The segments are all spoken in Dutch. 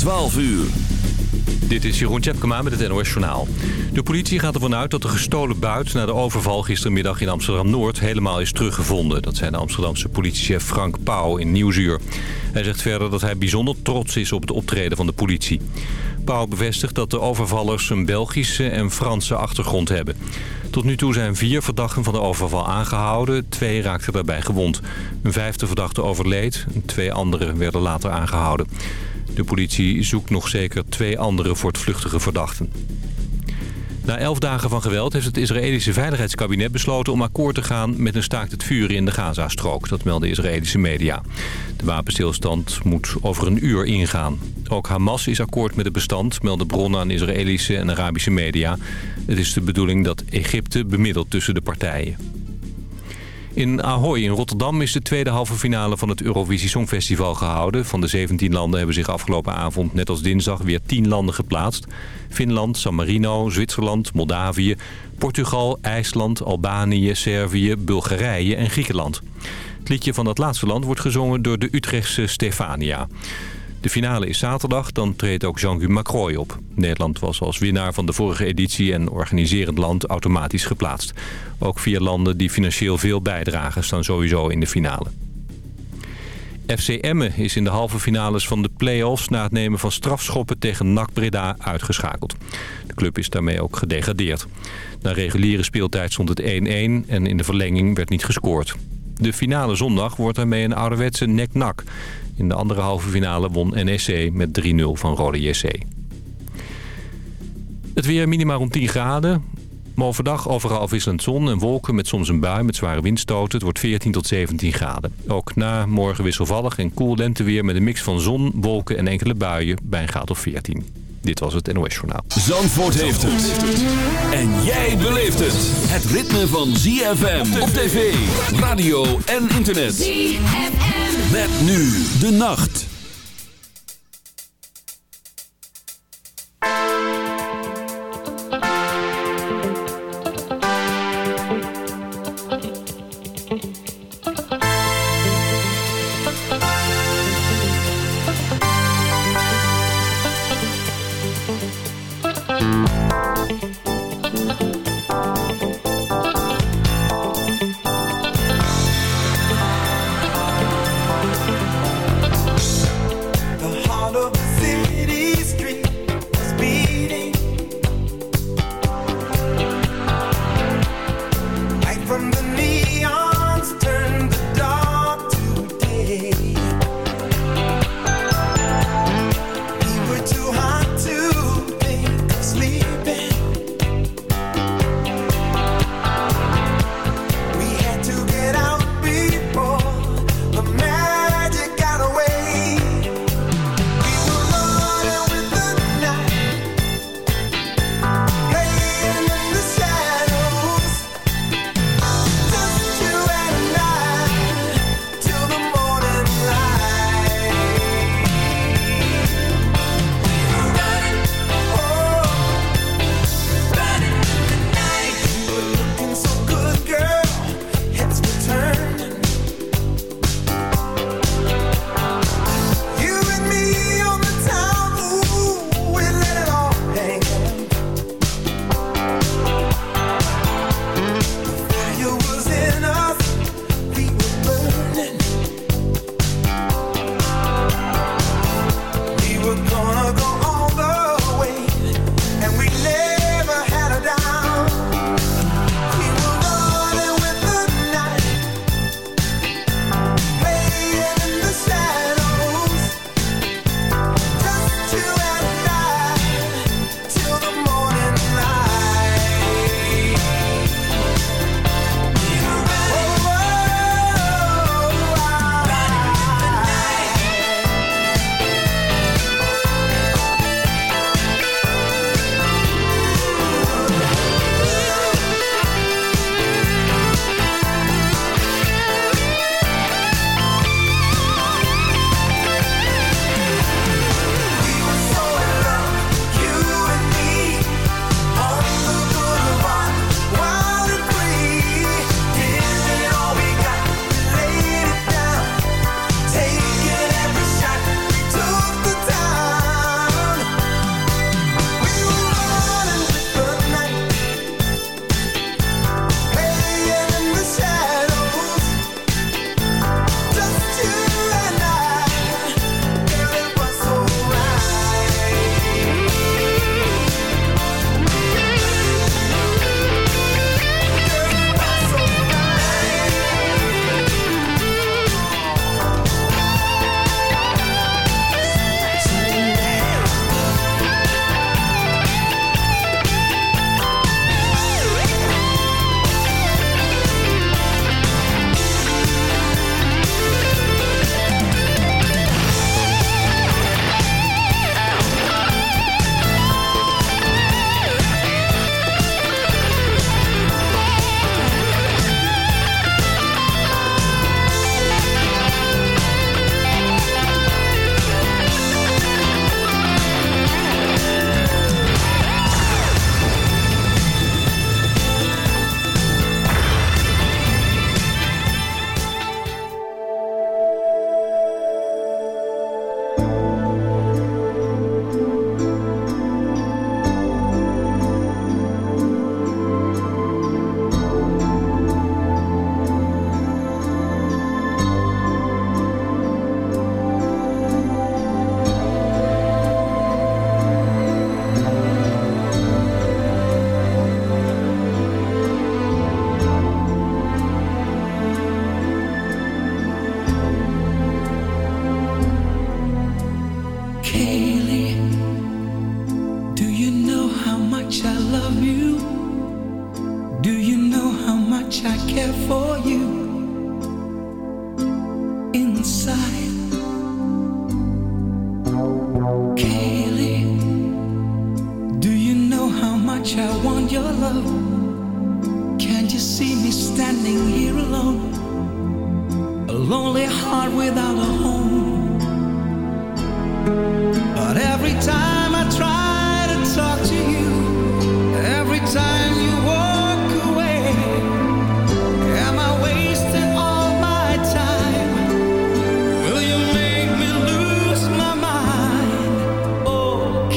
12 uur. Dit is Jeroen Tjepkema met het NOS Journaal. De politie gaat ervan uit dat de gestolen buit na de overval gistermiddag in Amsterdam-Noord helemaal is teruggevonden. Dat zei de Amsterdamse politiechef Frank Pauw in Nieuwsuur. Hij zegt verder dat hij bijzonder trots is op het optreden van de politie. Pauw bevestigt dat de overvallers een Belgische en Franse achtergrond hebben. Tot nu toe zijn vier verdachten van de overval aangehouden. Twee raakten daarbij gewond. Een vijfde verdachte overleed. Twee anderen werden later aangehouden. De politie zoekt nog zeker twee andere voortvluchtige verdachten. Na elf dagen van geweld heeft het Israëlische Veiligheidskabinet besloten om akkoord te gaan met een staakt het vuren in de Gazastrook. Dat melden Israëlische media. De wapenstilstand moet over een uur ingaan. Ook Hamas is akkoord met het bestand, melden bronnen aan Israëlische en Arabische media. Het is de bedoeling dat Egypte bemiddelt tussen de partijen. In Ahoy in Rotterdam is de tweede halve finale van het Eurovisie Songfestival gehouden. Van de 17 landen hebben zich afgelopen avond, net als dinsdag, weer 10 landen geplaatst. Finland, San Marino, Zwitserland, Moldavië, Portugal, IJsland, Albanië, Servië, Bulgarije en Griekenland. Het liedje van dat laatste land wordt gezongen door de Utrechtse Stefania. De finale is zaterdag, dan treedt ook Jean-Guy Macroy op. Nederland was als winnaar van de vorige editie en organiserend land automatisch geplaatst. Ook vier landen die financieel veel bijdragen staan sowieso in de finale. FC Emmen is in de halve finales van de play-offs... na het nemen van strafschoppen tegen NAC Breda uitgeschakeld. De club is daarmee ook gedegradeerd. Na reguliere speeltijd stond het 1-1 en in de verlenging werd niet gescoord. De finale zondag wordt daarmee een ouderwetse nek-nak. In de andere halve finale won NEC met 3-0 van Rode JC. Het weer minimaal rond 10 graden. Maar overdag overal afwisselend zon en wolken met soms een bui met zware windstoten. Het wordt 14 tot 17 graden. Ook na morgen wisselvallig en koel lenteweer met een mix van zon, wolken en enkele buien bij een graad of 14. Dit was het NOS Journaal. Zandvoort heeft het. En jij beleeft het. Het ritme van ZFM op tv, radio en internet. ZFM. Met nu de nacht.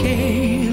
Hey.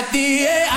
at the end.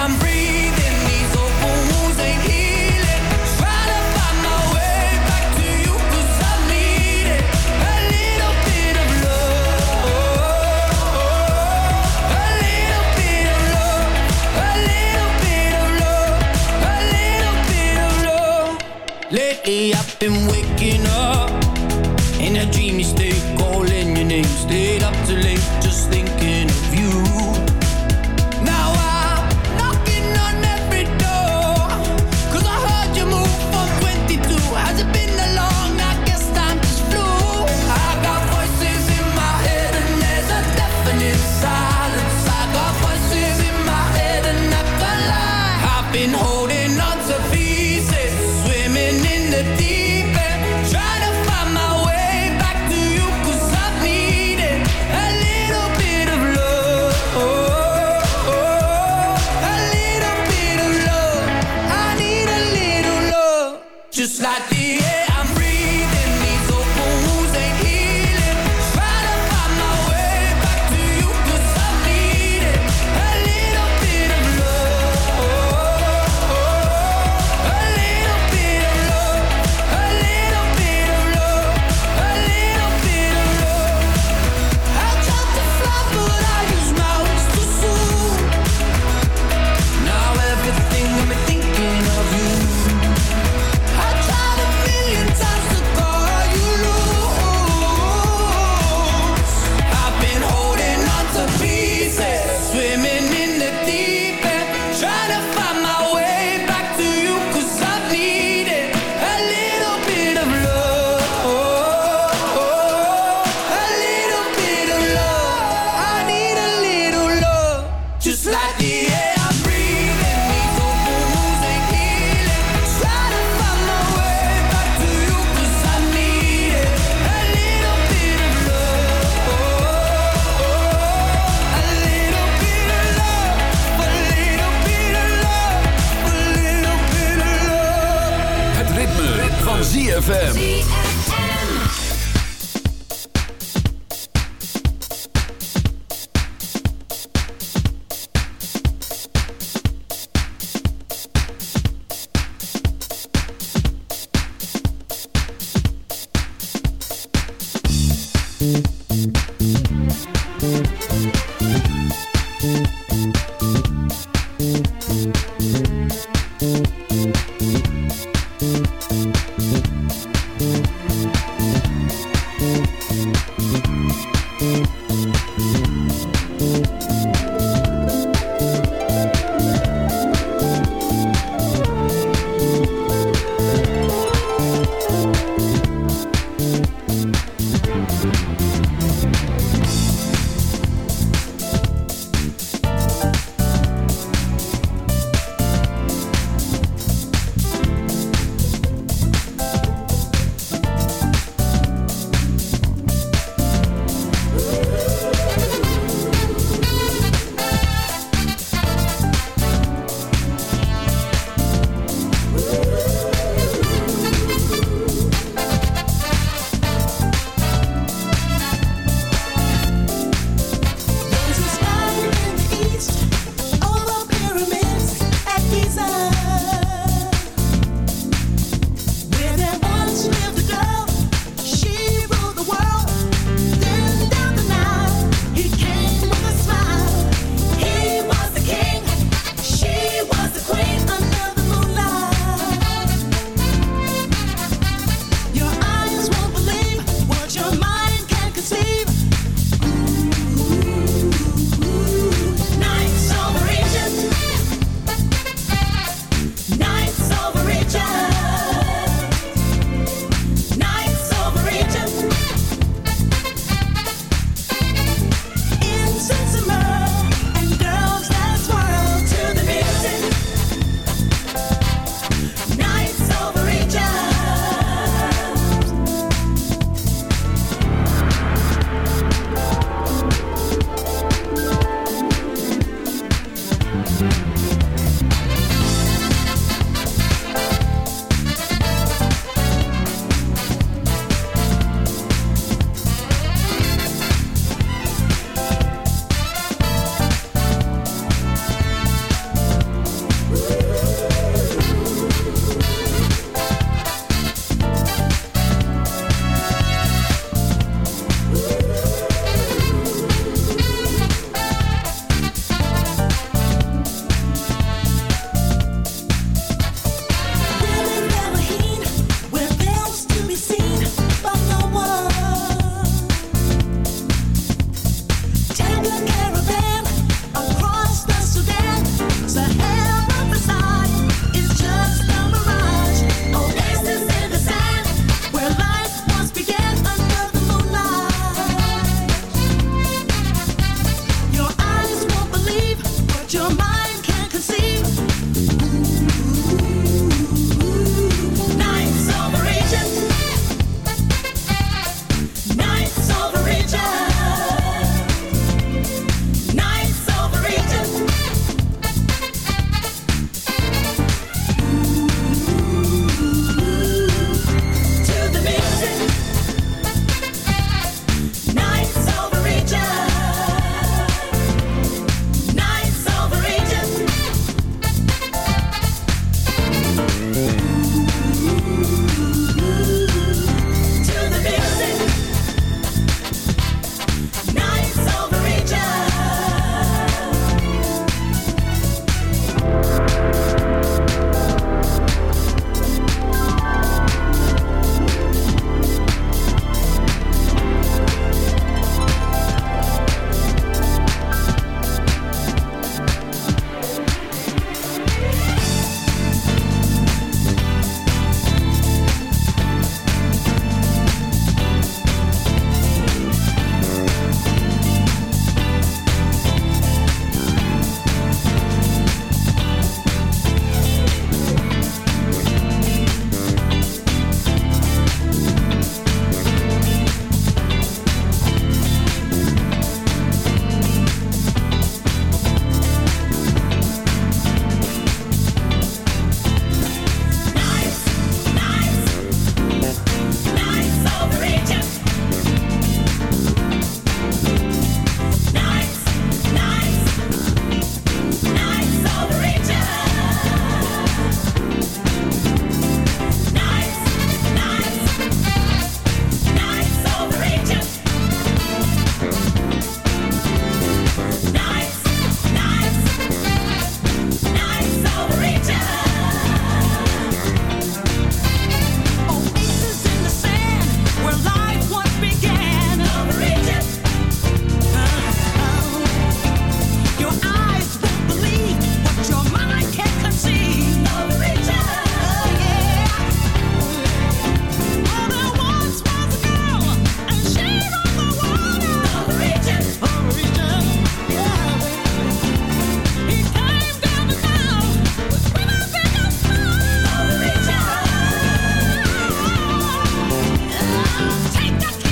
Take that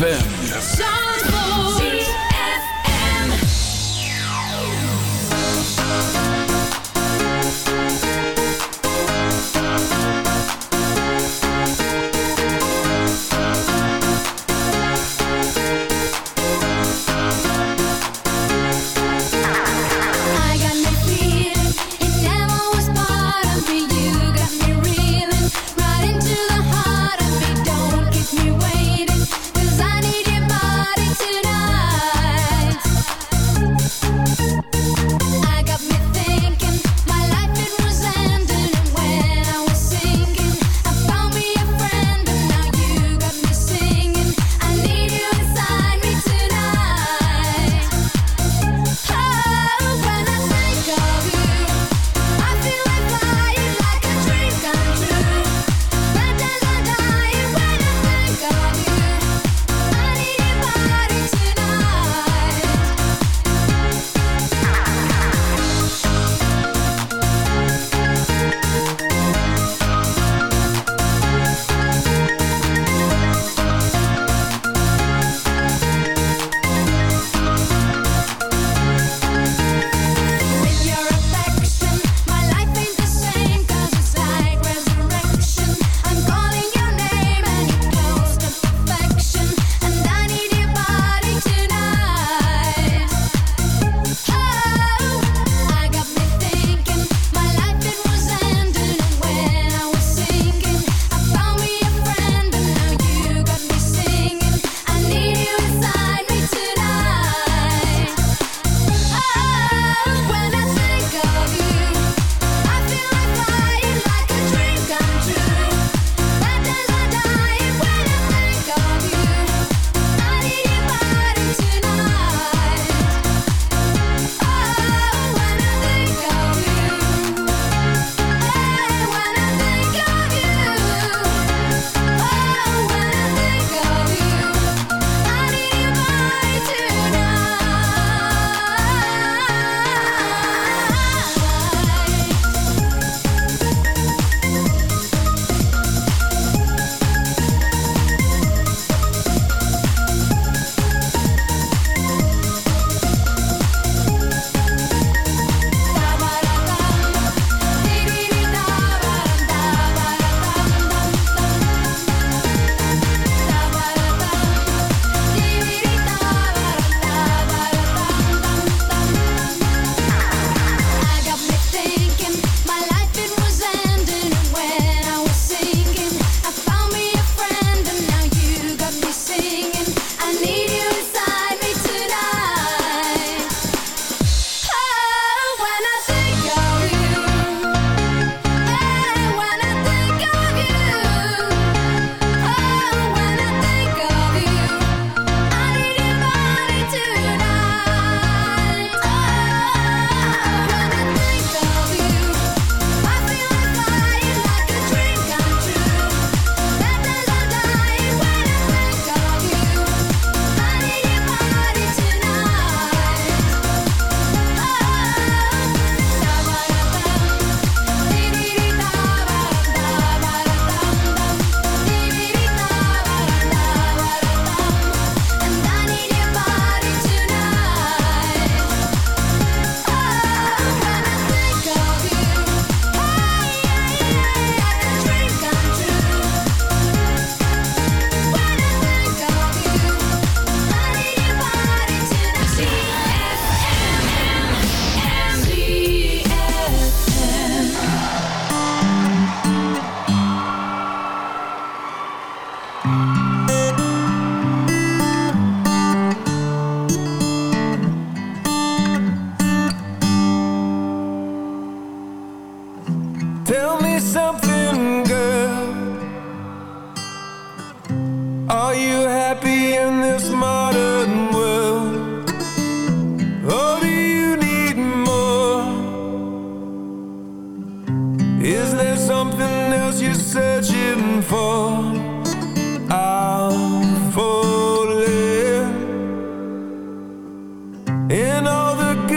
ZFM.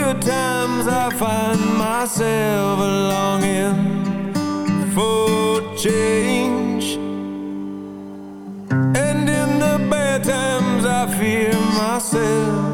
few times I find myself longing for change. And in the bad times I fear myself.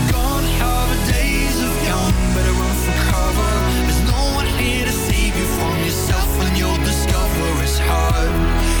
heart.